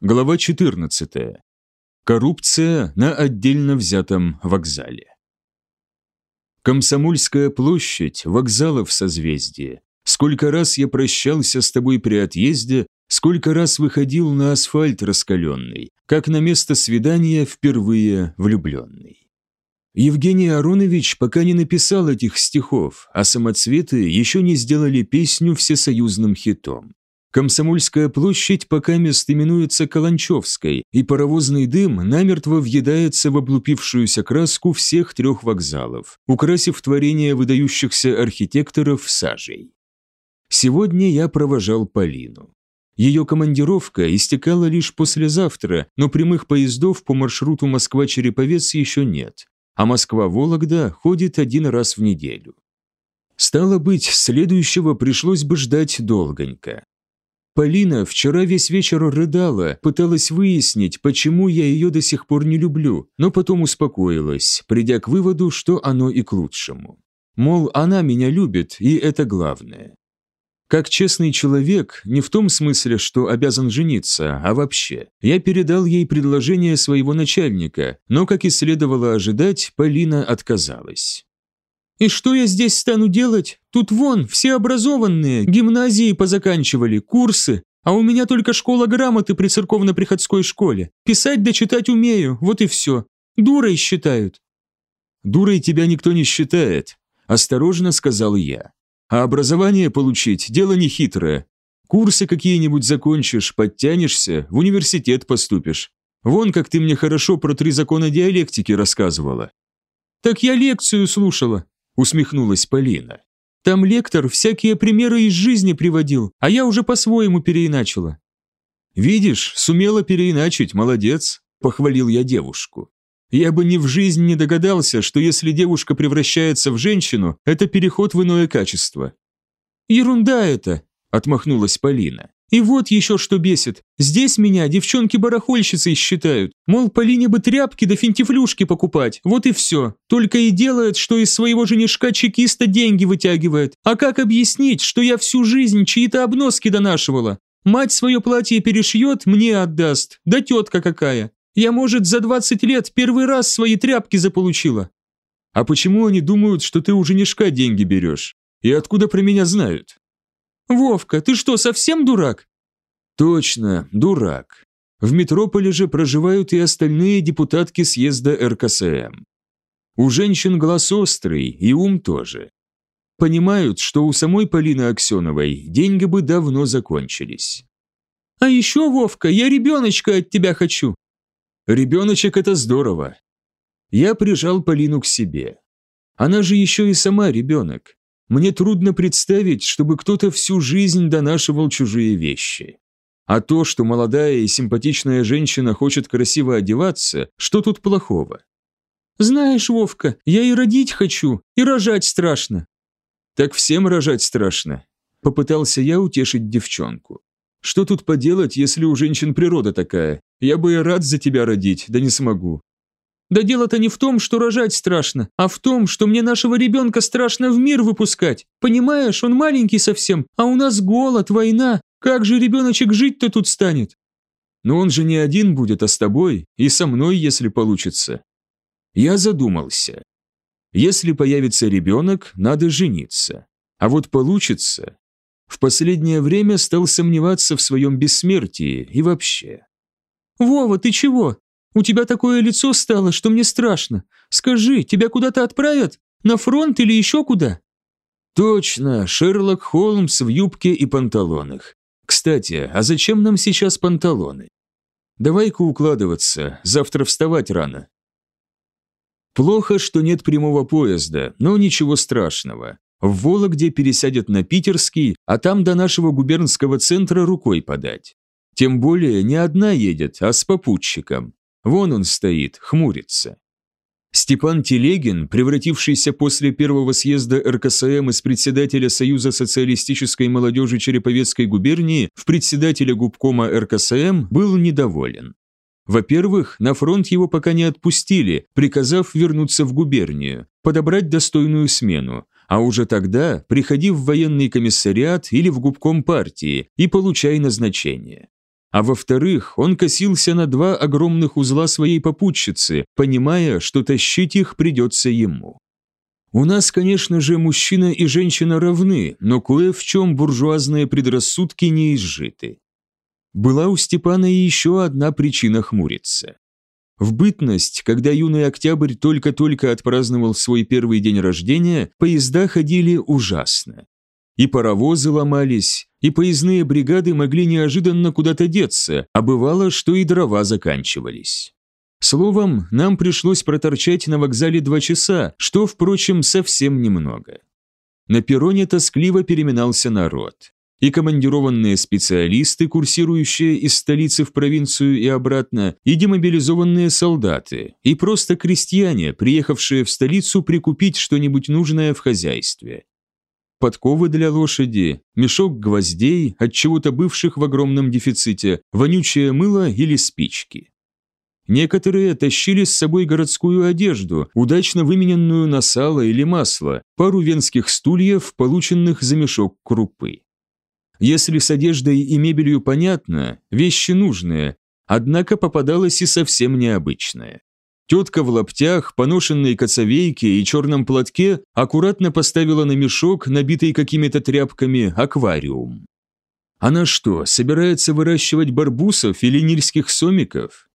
Глава 14. Коррупция на отдельно взятом вокзале. Комсомольская площадь, вокзалов созвездие. Сколько раз я прощался с тобой при отъезде, сколько раз выходил на асфальт раскаленный, как на место свидания впервые влюбленный. Евгений Аронович пока не написал этих стихов, а самоцветы еще не сделали песню всесоюзным хитом. Комсомольская площадь пока мест именуется Каланчевской, и паровозный дым намертво въедается в облупившуюся краску всех трех вокзалов, украсив творение выдающихся архитекторов сажей. Сегодня я провожал Полину. Ее командировка истекала лишь послезавтра, но прямых поездов по маршруту Москва-Череповец еще нет, а Москва-Вологда ходит один раз в неделю. Стало быть, следующего пришлось бы ждать долгонько. Полина вчера весь вечер рыдала, пыталась выяснить, почему я ее до сих пор не люблю, но потом успокоилась, придя к выводу, что оно и к лучшему. Мол, она меня любит, и это главное. Как честный человек, не в том смысле, что обязан жениться, а вообще, я передал ей предложение своего начальника, но, как и следовало ожидать, Полина отказалась. И что я здесь стану делать? Тут вон, все образованные, гимназии позаканчивали, курсы, а у меня только школа грамоты при церковно-приходской школе. Писать да читать умею, вот и все. Дурой считают». «Дурой тебя никто не считает», – осторожно сказал я. «А образование получить – дело не хитрое. Курсы какие-нибудь закончишь, подтянешься, в университет поступишь. Вон как ты мне хорошо про три закона диалектики рассказывала». «Так я лекцию слушала», усмехнулась Полина. Там лектор всякие примеры из жизни приводил, а я уже по-своему переиначила. Видишь, сумела переиначить, молодец, похвалил я девушку. Я бы ни в жизнь не догадался, что если девушка превращается в женщину, это переход в иное качество. Ерунда это, отмахнулась Полина. И вот еще что бесит. Здесь меня девчонки-барахольщицы считают. Мол, Полине бы тряпки да финтифлюшки покупать. Вот и все. Только и делает, что из своего женишка-чекиста деньги вытягивает. А как объяснить, что я всю жизнь чьи-то обноски донашивала? Мать свое платье перешьет, мне отдаст. Да тетка какая. Я, может, за 20 лет первый раз свои тряпки заполучила. А почему они думают, что ты у женишка деньги берешь? И откуда про меня знают? «Вовка, ты что, совсем дурак?» «Точно, дурак. В метрополе же проживают и остальные депутатки съезда РКСМ. У женщин глаз острый, и ум тоже. Понимают, что у самой Полины Аксеновой деньги бы давно закончились. «А еще, Вовка, я ребеночка от тебя хочу!» «Ребеночек – это здорово!» Я прижал Полину к себе. Она же еще и сама ребенок. Мне трудно представить, чтобы кто-то всю жизнь донашивал чужие вещи. А то, что молодая и симпатичная женщина хочет красиво одеваться, что тут плохого? Знаешь, Вовка, я и родить хочу, и рожать страшно. Так всем рожать страшно. Попытался я утешить девчонку. Что тут поделать, если у женщин природа такая? Я бы и рад за тебя родить, да не смогу. Да дело-то не в том, что рожать страшно, а в том, что мне нашего ребенка страшно в мир выпускать. Понимаешь, он маленький совсем, а у нас голод, война. Как же ребеночек жить-то тут станет? Но он же не один будет, а с тобой, и со мной, если получится. Я задумался. Если появится ребенок, надо жениться. А вот получится. В последнее время стал сомневаться в своем бессмертии и вообще. «Вова, ты чего? У тебя такое лицо стало, что мне страшно. Скажи, тебя куда-то отправят? На фронт или еще куда?» «Точно, Шерлок Холмс в юбке и панталонах. Кстати, а зачем нам сейчас панталоны? Давай-ка укладываться, завтра вставать рано». Плохо, что нет прямого поезда, но ничего страшного. В Вологде пересядет на Питерский, а там до нашего губернского центра рукой подать. Тем более не одна едет, а с попутчиком. Вон он стоит, хмурится. Степан Телегин, превратившийся после первого съезда РКСМ из председателя Союза социалистической молодежи Череповецкой губернии в председателя губкома РКСМ, был недоволен. Во-первых, на фронт его пока не отпустили, приказав вернуться в губернию, подобрать достойную смену, а уже тогда приходи в военный комиссариат или в губком партии и получай назначение. А во-вторых, он косился на два огромных узла своей попутчицы, понимая, что тащить их придется ему. У нас, конечно же, мужчина и женщина равны, но кое в чем буржуазные предрассудки не изжиты. Была у Степана еще одна причина хмуриться. В бытность, когда юный октябрь только-только отпраздновал свой первый день рождения, поезда ходили ужасно. И паровозы ломались, и поездные бригады могли неожиданно куда-то деться, а бывало, что и дрова заканчивались. Словом, нам пришлось проторчать на вокзале два часа, что, впрочем, совсем немного. На перроне тоскливо переминался народ. И командированные специалисты, курсирующие из столицы в провинцию и обратно, и демобилизованные солдаты, и просто крестьяне, приехавшие в столицу прикупить что-нибудь нужное в хозяйстве. Подковы для лошади, мешок гвоздей, от чего-то бывших в огромном дефиците, вонючее мыло или спички. Некоторые тащили с собой городскую одежду, удачно вымененную на сало или масло, пару венских стульев, полученных за мешок крупы. Если с одеждой и мебелью понятно, вещи нужные, однако попадалось и совсем необычное. Тетка в лаптях, поношенной коцовейке и черном платке аккуратно поставила на мешок, набитый какими-то тряпками, аквариум. Она что, собирается выращивать барбусов или нильских сомиков?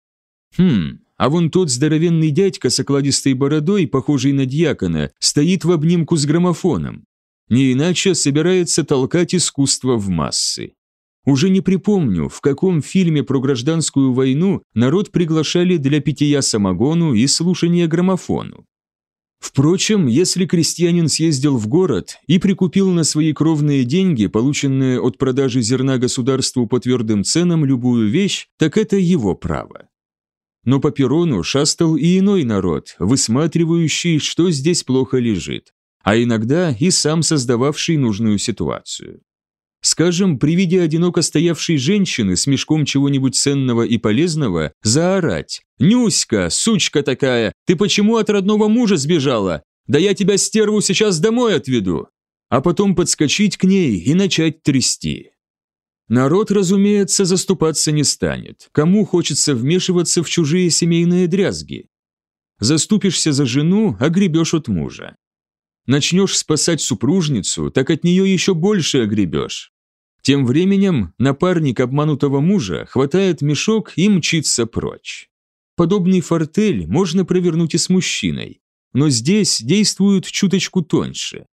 Хм, а вон тот здоровенный дядька с окладистой бородой, похожий на дьякона, стоит в обнимку с граммофоном. Не иначе собирается толкать искусство в массы. Уже не припомню, в каком фильме про гражданскую войну народ приглашали для питья самогону и слушания граммофону. Впрочем, если крестьянин съездил в город и прикупил на свои кровные деньги, полученные от продажи зерна государству по твердым ценам, любую вещь, так это его право. Но по перрону шастал и иной народ, высматривающий, что здесь плохо лежит, а иногда и сам создававший нужную ситуацию. Скажем, при виде одиноко стоявшей женщины с мешком чего-нибудь ценного и полезного, заорать «Нюська, сучка такая, ты почему от родного мужа сбежала? Да я тебя, стерву, сейчас домой отведу!» А потом подскочить к ней и начать трясти. Народ, разумеется, заступаться не станет. Кому хочется вмешиваться в чужие семейные дрязги? Заступишься за жену, огребешь от мужа. Начнешь спасать супружницу, так от нее еще больше огребешь. Тем временем напарник обманутого мужа хватает мешок и мчится прочь. Подобный фортель можно провернуть и с мужчиной, но здесь действуют чуточку тоньше.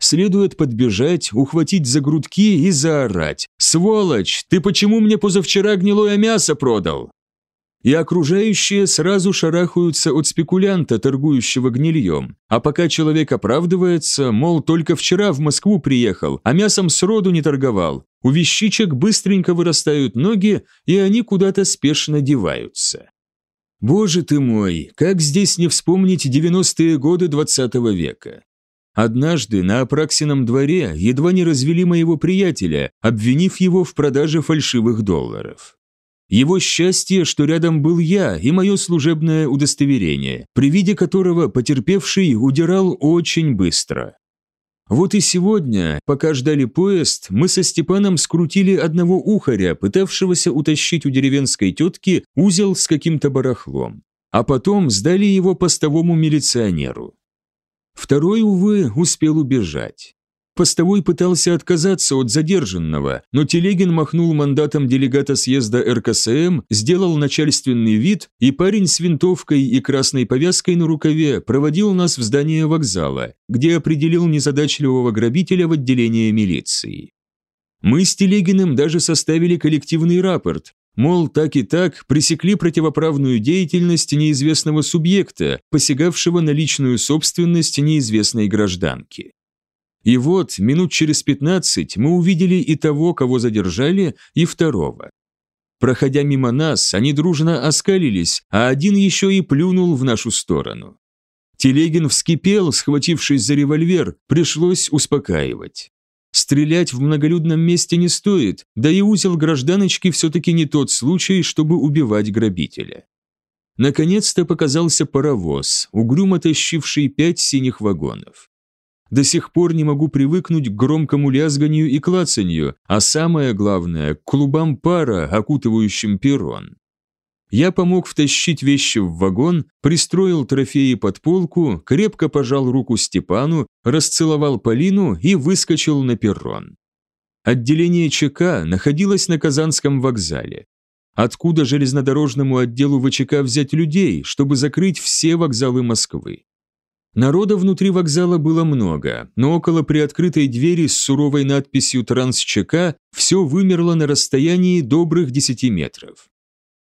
Следует подбежать, ухватить за грудки и заорать. «Сволочь, ты почему мне позавчера гнилое мясо продал?» И окружающие сразу шарахаются от спекулянта, торгующего гнильем. А пока человек оправдывается, мол, только вчера в Москву приехал, а мясом сроду не торговал, у вещичек быстренько вырастают ноги, и они куда-то спешно деваются. Боже ты мой, как здесь не вспомнить 90-е годы 20 -го века? Однажды на Апраксином дворе едва не развели моего приятеля, обвинив его в продаже фальшивых долларов. Его счастье, что рядом был я и мое служебное удостоверение, при виде которого потерпевший удирал очень быстро. Вот и сегодня, пока ждали поезд, мы со Степаном скрутили одного ухаря, пытавшегося утащить у деревенской тетки узел с каким-то барахлом, а потом сдали его постовому милиционеру. Второй, увы, успел убежать. Постовой пытался отказаться от задержанного, но Телегин махнул мандатом делегата съезда РКСМ, сделал начальственный вид, и парень с винтовкой и красной повязкой на рукаве проводил нас в здание вокзала, где определил незадачливого грабителя в отделение милиции. Мы с Телегиным даже составили коллективный рапорт, Мол, так и так пресекли противоправную деятельность неизвестного субъекта, посягавшего на личную собственность неизвестной гражданки. И вот, минут через 15 мы увидели и того, кого задержали, и второго. Проходя мимо нас, они дружно оскалились, а один еще и плюнул в нашу сторону. Телегин вскипел, схватившись за револьвер, пришлось успокаивать. Стрелять в многолюдном месте не стоит, да и узел гражданочки все-таки не тот случай, чтобы убивать грабителя. Наконец-то показался паровоз, угрюмо тащивший пять синих вагонов. До сих пор не могу привыкнуть к громкому лязганию и клацанью, а самое главное, к клубам пара, окутывающим перрон. Я помог втащить вещи в вагон, пристроил трофеи под полку, крепко пожал руку Степану, расцеловал Полину и выскочил на перрон. Отделение ЧК находилось на Казанском вокзале. Откуда железнодорожному отделу ВЧК взять людей, чтобы закрыть все вокзалы Москвы? Народа внутри вокзала было много, но около приоткрытой двери с суровой надписью «Трансчк» все вымерло на расстоянии добрых 10 метров.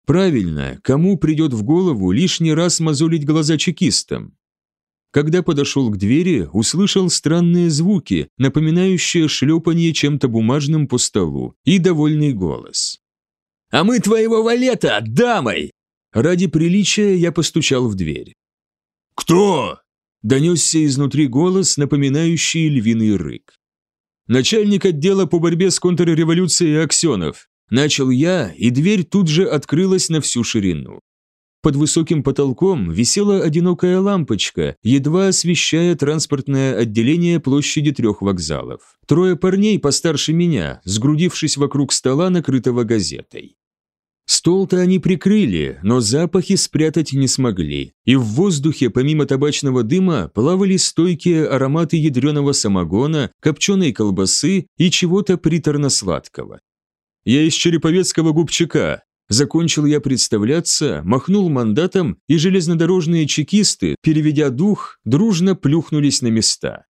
Правильно, кому придет в голову лишний раз мозолить глаза чекистам? Когда подошел к двери, услышал странные звуки, напоминающие шлепанье чем-то бумажным по столу, и довольный голос. «А мы твоего валета, дамой!» Ради приличия я постучал в дверь. «Кто?» Донесся изнутри голос, напоминающий львиный рык. «Начальник отдела по борьбе с контрреволюцией Аксенов». Начал я, и дверь тут же открылась на всю ширину. Под высоким потолком висела одинокая лампочка, едва освещая транспортное отделение площади трех вокзалов. Трое парней постарше меня, сгрудившись вокруг стола, накрытого газетой. Стол-то они прикрыли, но запахи спрятать не смогли, и в воздухе помимо табачного дыма плавали стойкие ароматы ядреного самогона, копченой колбасы и чего-то приторно-сладкого. «Я из Череповецкого губчака», Закончил я представляться, махнул мандатом, и железнодорожные чекисты, переведя дух, дружно плюхнулись на места.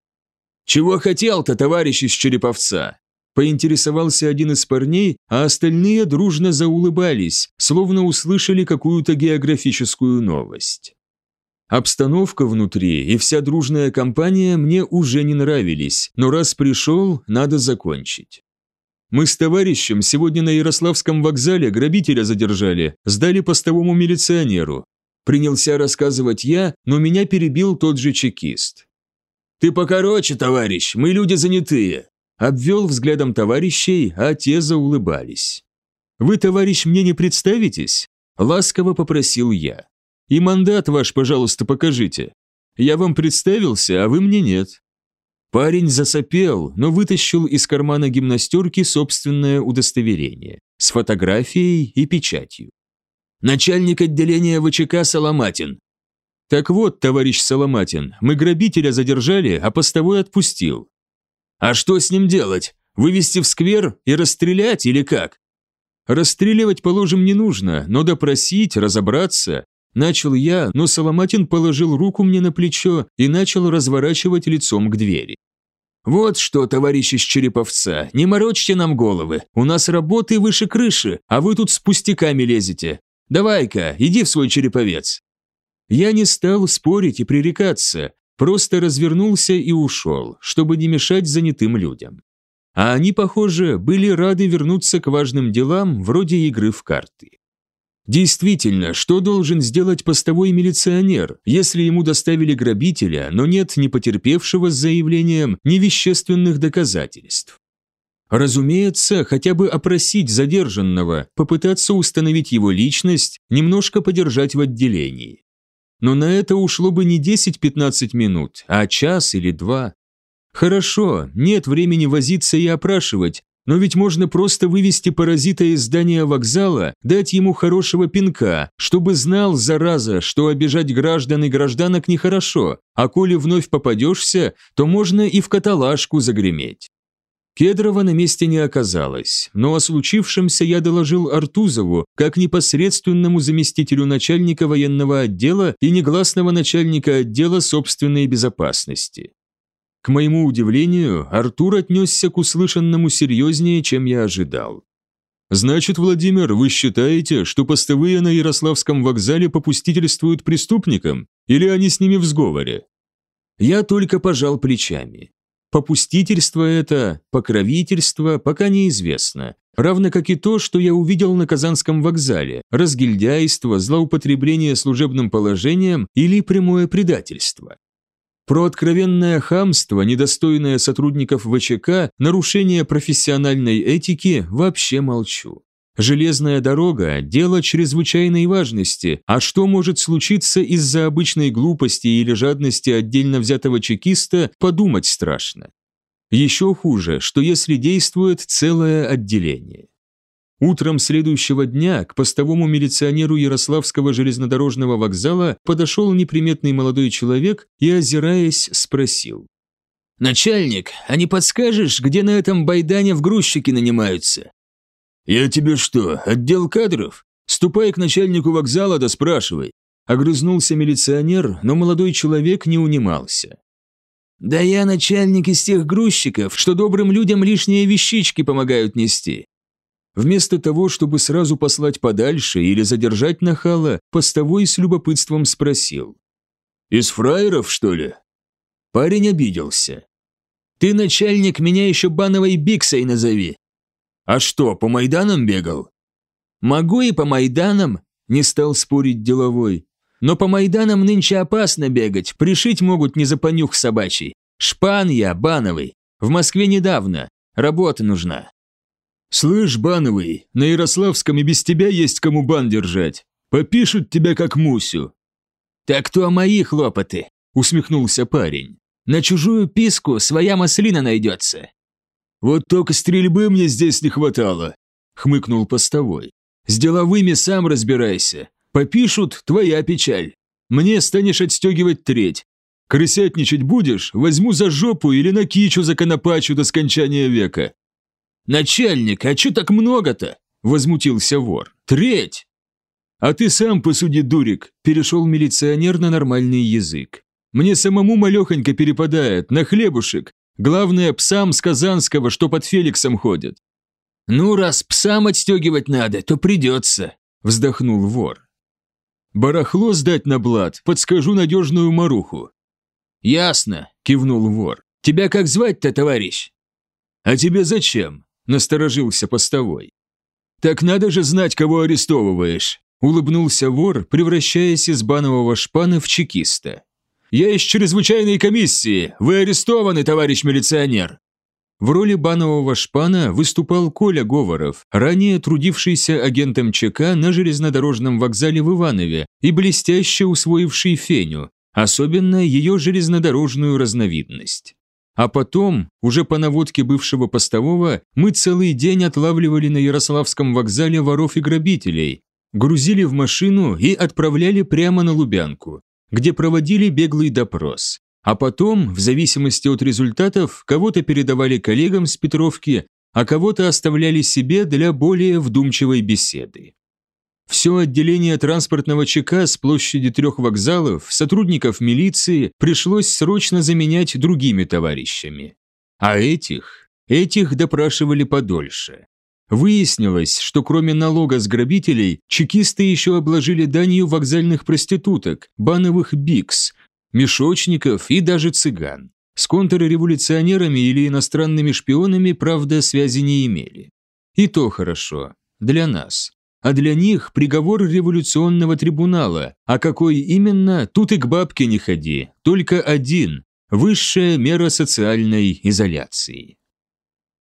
«Чего хотел-то, товарищ из Череповца?» Поинтересовался один из парней, а остальные дружно заулыбались, словно услышали какую-то географическую новость. Обстановка внутри и вся дружная компания мне уже не нравились, но раз пришел, надо закончить. Мы с товарищем сегодня на Ярославском вокзале грабителя задержали, сдали постовому милиционеру. Принялся рассказывать я, но меня перебил тот же чекист. «Ты покороче, товарищ, мы люди занятые обвел взглядом товарищей, а те заулыбались. «Вы, товарищ, мне не представитесь?» – ласково попросил я. «И мандат ваш, пожалуйста, покажите. Я вам представился, а вы мне нет». Парень засопел, но вытащил из кармана гимнастерки собственное удостоверение с фотографией и печатью. «Начальник отделения ВЧК Соломатин». «Так вот, товарищ Соломатин, мы грабителя задержали, а постовой отпустил. А что с ним делать? Вывести в сквер и расстрелять или как? Расстреливать, положим, не нужно, но допросить, разобраться. Начал я, но Соломатин положил руку мне на плечо и начал разворачивать лицом к двери. «Вот что, товарищи из Череповца, не морочьте нам головы. У нас работы выше крыши, а вы тут с пустяками лезете. Давай-ка, иди в свой Череповец». Я не стал спорить и пререкаться, просто развернулся и ушел, чтобы не мешать занятым людям. А они, похоже, были рады вернуться к важным делам вроде игры в карты. Действительно, что должен сделать постовой милиционер, если ему доставили грабителя, но нет ни потерпевшего с заявлением, ни вещественных доказательств? Разумеется, хотя бы опросить задержанного, попытаться установить его личность, немножко подержать в отделении но на это ушло бы не 10-15 минут, а час или два. Хорошо, нет времени возиться и опрашивать, но ведь можно просто вывести паразита из здания вокзала, дать ему хорошего пинка, чтобы знал, зараза, что обижать граждан и гражданок нехорошо, а коли вновь попадешься, то можно и в каталажку загреметь. Кедрова на месте не оказалось, но о случившемся я доложил Артузову как непосредственному заместителю начальника военного отдела и негласного начальника отдела собственной безопасности. К моему удивлению, Артур отнесся к услышанному серьезнее, чем я ожидал. «Значит, Владимир, вы считаете, что постовые на Ярославском вокзале попустительствуют преступникам, или они с ними в сговоре?» Я только пожал плечами. Попустительство это, покровительство, пока неизвестно. Равно как и то, что я увидел на Казанском вокзале – разгильдяйство, злоупотребление служебным положением или прямое предательство. Про откровенное хамство, недостойное сотрудников ВЧК, нарушение профессиональной этики вообще молчу. Железная дорога – дело чрезвычайной важности, а что может случиться из-за обычной глупости или жадности отдельно взятого чекиста, подумать страшно. Еще хуже, что если действует целое отделение. Утром следующего дня к постовому милиционеру Ярославского железнодорожного вокзала подошел неприметный молодой человек и, озираясь, спросил. «Начальник, а не подскажешь, где на этом байдане в грузчики нанимаются?» «Я тебе что, отдел кадров? Ступай к начальнику вокзала да спрашивай». Огрызнулся милиционер, но молодой человек не унимался. «Да я начальник из тех грузчиков, что добрым людям лишние вещички помогают нести. Вместо того, чтобы сразу послать подальше или задержать нахала, постовой с любопытством спросил. «Из фраеров, что ли?» Парень обиделся. «Ты, начальник, меня еще бановой биксой назови». «А что, по Майданам бегал?» «Могу и по Майданам», – не стал спорить деловой. «Но по Майданам нынче опасно бегать, пришить могут не за понюх собачий. Шпан я, бановый. В Москве недавно. Работа нужна». «Слышь, Бановый, на Ярославском и без тебя есть кому бан держать. Попишут тебя как Мусю». «Так то мои хлопоты», – усмехнулся парень. «На чужую писку своя маслина найдется». «Вот только стрельбы мне здесь не хватало», – хмыкнул постовой. «С деловыми сам разбирайся. Попишут – твоя печаль. Мне станешь отстегивать треть. Крысятничать будешь – возьму за жопу или накичу за конопачу до скончания века. «Начальник, а чё так много-то?» – возмутился вор. «Треть!» «А ты сам посуди, дурик», – перешел милиционер на нормальный язык. «Мне самому малехонько перепадает, на хлебушек. Главное, псам с Казанского, что под Феликсом ходят». «Ну, раз псам отстегивать надо, то придется», – вздохнул вор. «Барахло сдать на блат, подскажу надежную маруху». «Ясно», – кивнул вор. «Тебя как звать-то, товарищ?» «А тебе зачем?» насторожился постовой. «Так надо же знать, кого арестовываешь», улыбнулся вор, превращаясь из банового шпана в чекиста. «Я из чрезвычайной комиссии, вы арестованы, товарищ милиционер!» В роли банового шпана выступал Коля Говоров, ранее трудившийся агентом ЧК на железнодорожном вокзале в Иванове и блестяще усвоивший феню, особенно ее железнодорожную разновидность. А потом, уже по наводке бывшего постового, мы целый день отлавливали на Ярославском вокзале воров и грабителей, грузили в машину и отправляли прямо на Лубянку, где проводили беглый допрос. А потом, в зависимости от результатов, кого-то передавали коллегам с Петровки, а кого-то оставляли себе для более вдумчивой беседы. Все отделение транспортного ЧК с площади трех вокзалов, сотрудников милиции пришлось срочно заменять другими товарищами. А этих, этих допрашивали подольше. Выяснилось, что кроме налога с грабителей, чекисты еще обложили данью вокзальных проституток, бановых бикс, мешочников и даже цыган. С контрреволюционерами или иностранными шпионами, правда, связи не имели. И то хорошо. Для нас а для них приговор революционного трибунала, а какой именно, тут и к бабке не ходи, только один – высшая мера социальной изоляции.